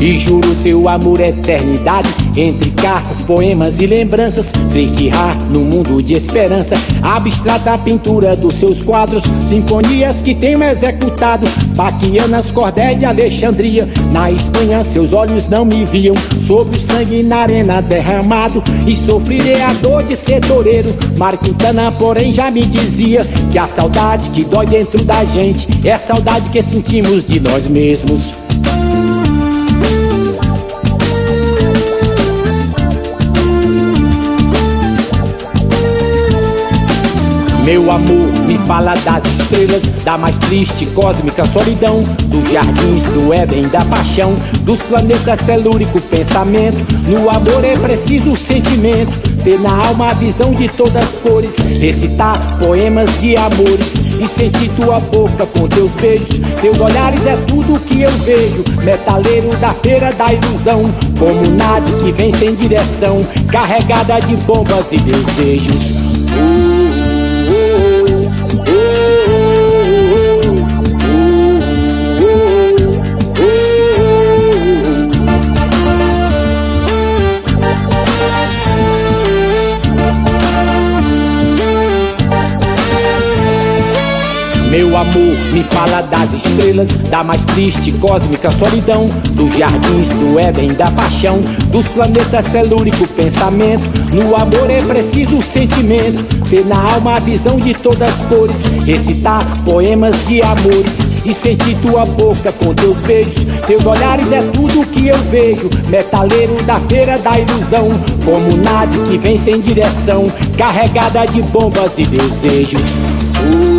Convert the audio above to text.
E juro seu amor é eternidade. Entre cartas, poemas e lembranças Criar no mundo de esperança. Abstrata a pintura dos seus quadros Sinfonias que tenho executado. Baquianas, cordéis de Alexandria. Na Espanha seus olhos não me viam. Sob o sangue na arena derramado. E sofrerei a dor de ser toureiro. Marquintana porém já me dizia Que a saudade que dói dentro da gente É a saudade que sentimos de nós mesmos Meu amor, me fala das estrelas, da mais triste cósmica solidão, dos jardins do Éden, da paixão, dos planetas telúrico pensamento. No amor é preciso sentimento, ter na alma a visão de todas as cores, recitar poemas de amores e sentir tua boca com teus beijos. Teus olhares é tudo que eu vejo. Metaleiro da feira da ilusão, como nave que vem sem direção, carregada de bombas e desejos. Meu amor, me fala das estrelas, da mais triste cósmica solidão, dos jardins do Éden, da paixão, dos planetas telúrico pensamento. No amor é preciso sentimento, ter na alma a visão de todas as cores, recitar poemas de amores e sentir tua boca com teus beijos. Teus olhares é tudo que eu vejo. Metaleiro da feira da ilusão, como nave que vem sem direção, carregada de bombas e desejos. Uh.